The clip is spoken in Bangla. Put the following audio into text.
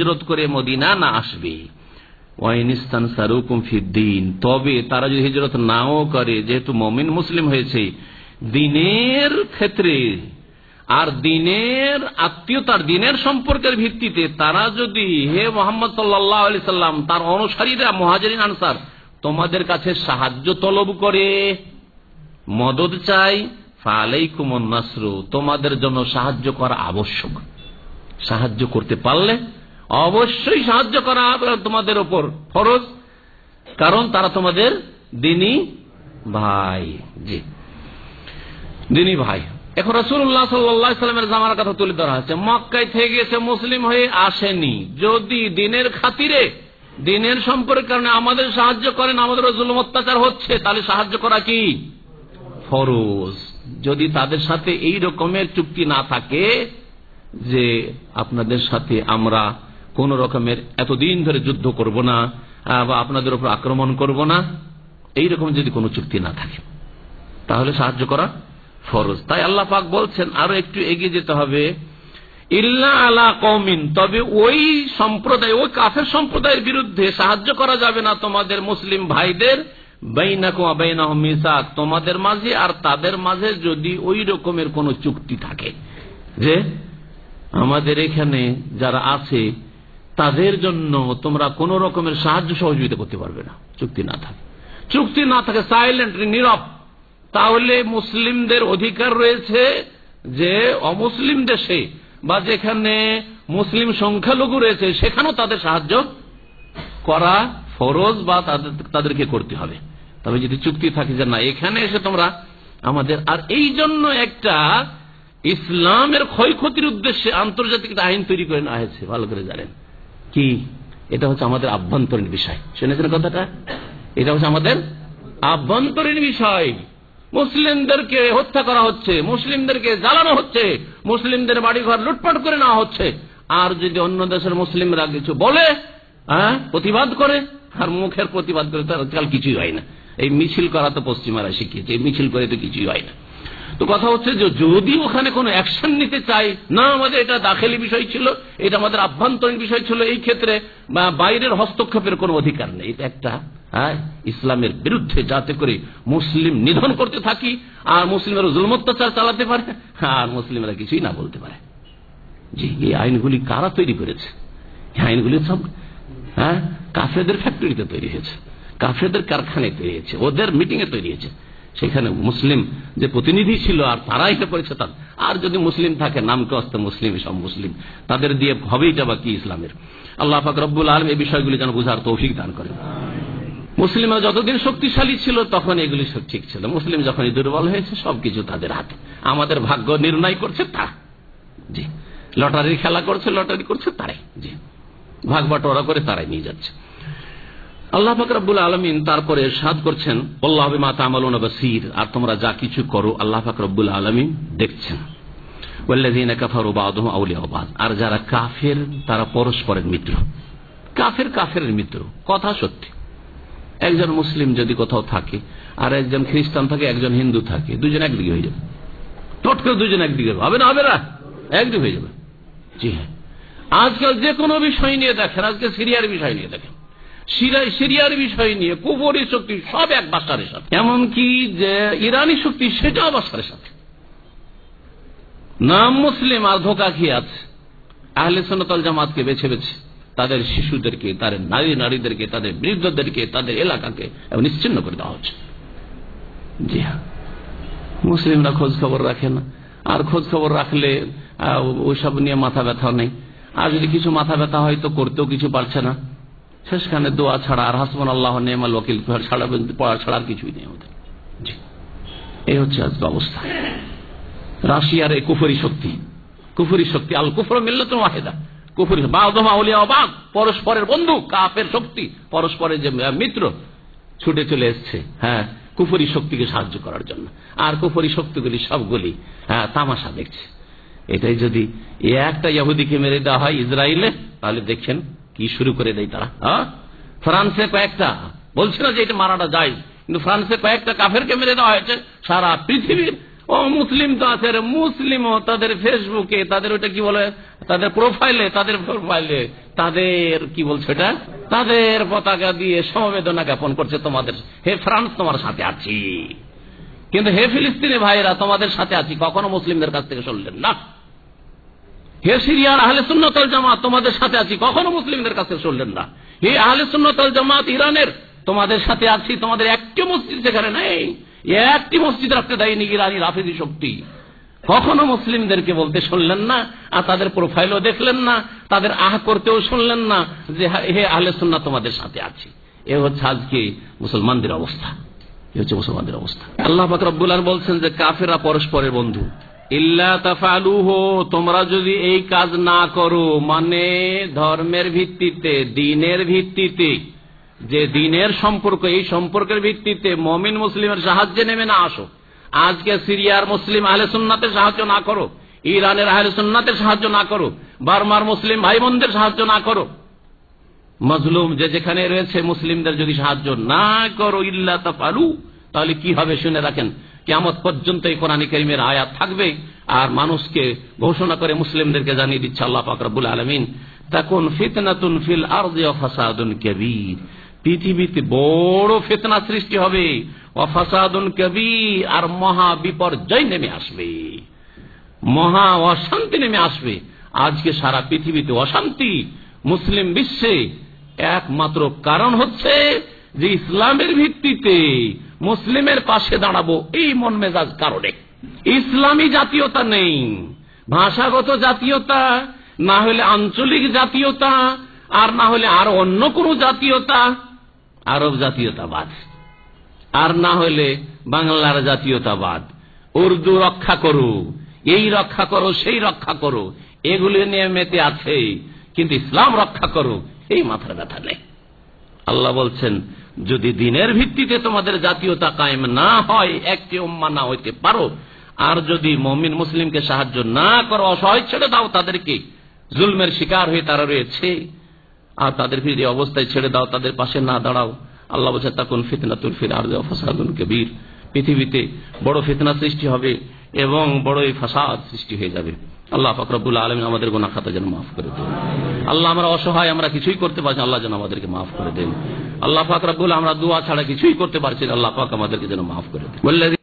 হিজরত করে মদিনা না আসবে। ওয়াইনিস্তান সারুকুম ফিদ্দিন তবে তারা যদি হিজরত নাও করে, যেহেতু মমিন মুসলিম হয়েছে, দিনের ক্ষেত্রে আর দিনের আত্মীয়তার দিনের সম্পর্কের ভিত্তিতে তারা যদি হে মোহাম্মদ সাল্লাহ সাল্লাম, তার অনুসারীরা মহাজরিন আনসার, তোমাদের কাছে সাহায্য তলব করে মদত চাই ফালাইকুম নাসরু, তোমাদের জন্য সাহায্য করা আবশ্যক। সাহায্য করতে পারলে অবশ্যই সাহায্য করা তোমাদের ওপর ফরজ, কারণ তারা তোমাদের দিনী ভাই। জি। দিনী ভাই। এখন রসুল্লাহ সাল্লামের জামার কথা তুলে ধরা হচ্ছে মক্কায় থেকে গেছে মুসলিম হয়ে আসেনি। যদি দিনের খাতিরে দিনের সম্পর্কের কারণে আমাদের সাহায্য করেন, আমাদের জুলুম অত্যাচার হচ্ছে, তাহলে সাহায্য করা কি? ফরজ। যদি তাদের সাথে এই রকমের চুক্তি না থাকে যে আপনাদের সাথে আমরা কোন রকমের এতদিন ধরে যুদ্ধ করব না, বা আপনাদের উপর আক্রমণ করব না, এইরকম যদি কোনো চুক্তি না থাকে, তাহলে সাহায্য করা ফরজ। তাই আল্লাহ পাক বলছেন, আরও একটু এগিয়ে যেতে হবে। ইল্লা আলা কৌমিন তবে ওই সম্প্রদায়, ওই কাফের সম্প্রদায়ের বিরুদ্ধে সাহায্য করা যাবে না তোমাদের মুসলিম ভাইদের তোমাদের মাঝে আর তাদের মাঝে যদি ওই রকমের কোন চুক্তি থাকে যে আমাদের এখানে যারা আছে তাদের জন্য তোমরা কোন রকমের সাহায্য সহযোগিতা করতে পারবে না। চুক্তি না থাকে। চুক্তি না থাকে সাইলেন্ট নীরব। তাহলে মুসলিমদের অধিকার রয়েছে যে অমুসলিম দেশে বা যেখানে মুসলিম সংখ্যালঘু রয়েছে, সেখানেও তাদের সাহায্য করা ফরজ বা তাদেরকে করতে হবে। তবে যদি চুক্তি থাকে যে না, এখানে এসে তোমরা আমাদের, আর এই জন্য একটা ইসলামের ক্ষয়ক্ষতির উদ্দেশ্যে আন্তর্জাতিক আইন তৈরি করে নেওয়া হয়েছে ভালো করে জানেন। কি? এটা হচ্ছে আমাদের আভ্যন্তরীণ বিষয়। শুনেছেন কথাটা? এটা হচ্ছে আমাদের আভ্যন্তরীণ বিষয়। মুসলিমদেরকে হত্যা করা হচ্ছে, মুসলিমদেরকে জ্বালানো হচ্ছে, মুসলিমদের বাড়িঘর লুটপাট করে নেওয়া হচ্ছে। আর যদি অন্য দেশের মুসলিমরা কিছু বলে হ্যাঁ প্রতিবাদ করে, আর মুখের প্রতিবাদ করে তার আজকাল কিছুই হয় না। এই মিছিল করা তো পশ্চিমারা শিখিয়েছে, এই মিছিল করে তো কিছুই হয় না। তো কথা হচ্ছে যে যদি ওখানে কোনো অ্যাকশন নিতে চাই, না আমাদের এটা দাখেলি বিষয় ছিল, এটা আমাদের আভ্যন্তরীণ বিষয় ছিল, এই ক্ষেত্রে বাইরের হস্তক্ষেপের কোনো অধিকার নেই। এটা একটা হ্যাঁ ইসলামের বিরুদ্ধে যাতে করে মুসলিম নিধন করতে থাকি, আর মুসলিমের জুলম অত্যাচার চালাতে পারে, আর মুসলিমরা কিছুই না বলতে পারে। জি, এই আইনগুলি কারা তৈরি করেছে? এই আইনগুলি সব হ্যাঁ কাফেদের ফ্যাক্টরিতে তৈরি হয়েছে কাফেদের কারখানায় তৈরি হয়েছে, ওদের মিটিং এ তৈরি হয়েছে। সেখানে মুসলিম যে প্রতিনিধি ছিল আর তারা এটা করেছে তার। আর যদি মুসলিম থাকে নামকে অস্ত মুসলিম সব মুসলিম। তাদের দিয়ে হবেই যাবা কি ইসলামের। আল্লাহ ফাক রব্বুল আলম এই বিষয়গুলি যেন বুঝার তৌফিক দান করেন। মুসলিমরা যতদিন শক্তিশালী ছিল, তখন এগুলি সব ঠিক ছিল। মুসলিম যখন দুর্বল হয়েছে সবকিছু তাদের হাতে। আমাদের ভাগ্য নির্ণয় করছে তা জি। লটারির খেলা করছে, লটারি করছে তারাই। জি। ভাগ বাটোয়ারা করে তারাই নিয়ে যাচ্ছে। আল্লাহ ফাকরাবুল আলমিন তারপরে সাদ করছেন আল্লাহ বাসির আর তোমরা যা কিছু করো আল্লাহ ফাকরাবুল আলমিন দেখছেন। আর যারা কাফের, তারা পরস্পরের মিত্র। কাফের কাফের মিত্র, কথা সত্যি। একজন মুসলিম যদি কোথাও থাকে, আর একজন খ্রিস্টান থাকে, একজন হিন্দু থাকে, দুজন একদিকে হয়ে যাবে। টট করে দুজন একদিকে হবে না হবে না? একদিকে হয়ে যাবে। জি হ্যাঁ। আজকাল যে কোনো বিষয় নিয়ে দেখেন, আজকে সিরিয়ার বিষয় নিয়ে দেখেন। সিরিয়ার বিষয় নিয়ে কুবরী শক্তি সব এক বাসারের সাথে। এমনকি যে ইরানি শক্তি সেটাও বাসারের সাথে। নাম মুসলিম আর ধোকা খেয়ে আছে? আহলে সোনাতল জামাতকে বেছে বেছে তাদের শিশুদেরকে, তাদের নারী নারীদেরকে, তাদের বৃদ্ধদেরকে, তাদের এলাকাকে নিশ্চিন্ন করে দেওয়া হচ্ছে। জি হ্যাঁ। মুসলিমরা খোঁজ খবর রাখে না। আর খোঁজ খবর রাখলে ওইসব নিয়ে মাথা ব্যথা নেই। আর যদি কিছু মাথা ব্যথা হয় তো করতেও কিছু পারছে না। শেষখানে দোয়া ছাড়া আর হাসমান আল্লাহ নেমাল ওকিল ছাড়া পড়া ছাড়া আর কিছুই নেই আমাদের এই হচ্ছে আজকে অবস্থা। রাশিয়ার এই কুফরি শক্তি। কুফরি শক্তি, আল কুফর মিললে তো ওয়াহেদা। কুফরি বাঘ পরস্পরের বন্ধু কাপের শক্তি। পরস্পরের যে মিত্র ছুটে চলে এসছে হ্যাঁ কুফরি শক্তিকে সাহায্য করার জন্য। আর কুফরি শক্তিগুলি সবগুলি হ্যাঁ তামাশা দেখছে। এটাই যদি একটা ইয়াহুদিকে মেরে দেওয়া হয় ইসরায়েলে তাহলে দেখছেন কি শুরু করে দেয় তারা? ফ্রান্সে কয়েকটা বলছে না যে এটা মারাটা যায় কিন্তু ফ্রান্সে কয়েকটা কাফেরকে মেরে দেওয়া হয়েছে। সারা পৃথিবীর, ও মুসলিম তো আছে মুসলিমও তাদের ফেসবুকে তাদের ওটা কি বলে, তাদের প্রোফাইলে তাদের প্রোফাইলে তাদের কি বলছে এটা তাদের পতাকা দিয়ে সমবেদনা জ্ঞাপন করছে তোমাদের। হে ফ্রান্স, তোমার সাথে আছি। কিন্তু হে ফিলিস্তিনি ভাইরা তোমাদের সাথে আছি, কখনো মুসলিমদের কাছ থেকে শুনলেন না। হে সিরিয়ার আহলে সুন্নতল জামাত, তোমাদের সাথে আছি। কখনো মুসলিমদের কাছে শুনলেন না। হে আহলে সুন্নতল জামাত ইরানের, তোমাদের সাথে আছি। তোমাদের একটি মসজিদ সেখানে নেই। একটি মসজিদ রাখতে দেয়নি ইরানি রাফিজি শক্তি। কখনো মুসলিমদেরকে বলতে শুনলেন না, আর তাদের প্রোফাইলও দেখলেন না, তাদের আহ করতেও শুনলেন না, যে হে আহলে সুন্না তোমাদের সাথে আছি। এ হচ্ছে আজকে মুসলমানদের অবস্থা। এ হচ্ছে মুসলমানদের অবস্থা। আল্লাহ ফাকরুল্লাহ বলছেন যে কাফেরা পরস্পরের বন্ধু। ইল্লা তোমরা যদি এই কাজ না করো মানে ধর্মের ভিত্তিতে, দিনের ভিত্তিতে, যে দিনের সম্পর্ক, এই সম্পর্কের ভিত্তিতে মমিন মুসলিমের সাহায্যে নেমে না আসো। আজকে সিরিয়ার মুসলিম আহলে সুন্নাতের সাহায্য না করো, ইরানের আহলে সুন্নাতের সাহায্য না করো, বার্মার মুসলিম ভাই বোনদের সাহায্য না করো। মজলুম যে যেখানে রয়েছে, মুসলিমদের যদি সাহায্য না করো, ইল্লা তাফালু, তাহলে কি হবে শুনে রাখেন? কেমত পর্যন্ত এই কোরআন করিমের আয়াত থাকবে আর মানুষকে ঘোষণা করে মুসলিমদেরকে জানিয়ে দিচ্ছে আল্লাহ ফাকরাবুল আলমিন তখন ফিতনাতুন ফিল ফাসাদুন কবির। পৃথিবীতে বড় ফেতনা সৃষ্টি হবে অফাসাদুন কবির, আর মহা বিপর্যয় নেমে আসবে। মহা অশান্তি নেমে আসবে। আজকে সারা পৃথিবীতে অশান্তি, মুসলিম বিশ্বে একমাত্র কারণ হচ্ছে যে ইসলামের ভিত্তিতে মুসলিমের পাশে দাঁড়াবো, এই মন মেজাজ কারণে। ইসলামী জাতীয়তা নেই, ভাষাগত জাতীয়তা, না হলে আঞ্চলিক জাতীয়তা, আর না হলে আর অন্য কোন জাতীয়তা, আরব জাতীয়তাবাদ। আর না হলে বাংলার জাতীয়তাবাদ। উর্দু রক্ষা করো, এই রক্ষা করো, সেই রক্ষা করো, এগুলি নিয়ে মেতে আছে, কিন্তু ইসলাম রক্ষা করো, এই মাথার ব্যথা নেই। আল্লাহ বলছেন, যদি দিনের ভিত্তিতে তোমাদের জাতীয়তা কায়েম না হয়, একটি উম্মা না হইতে পারো। আর যদি মমিন মুসলিমকে সাহায্য না করো, অসহায় ছেড়ে দাও তাদেরকে। জুলমের শিকার হয়ে তারা রয়েছে। আর তাদের ফিরে অবস্থায় ছেড়ে দাও, তাদের পাশে না দাঁড়াও। আল্লাহ বলছে তখন ফিতনা তুলফির আর ফাসাদুল কবির। পৃথিবীতে বড় ফিতনা সৃষ্টি হবে। এবং বড়ই ফাসাদ সৃষ্টি হয়ে যাবে। আল্লাহ ফকরবুল আলম আমাদের গোনা খাতা যেন মাফ করে দেন। আল্লাহ আমরা অসহায়, আমরা কিছুই করতে পারছি আল্লাহ যেন আমাদেরকে মাফ করে দেন। আল্লাহ ফাকরাবুল আমরা দোয়া ছাড়া কিছুই করতে পারছি আল্লাহ পাক আমাদেরকে যেন মাফ করে দেন।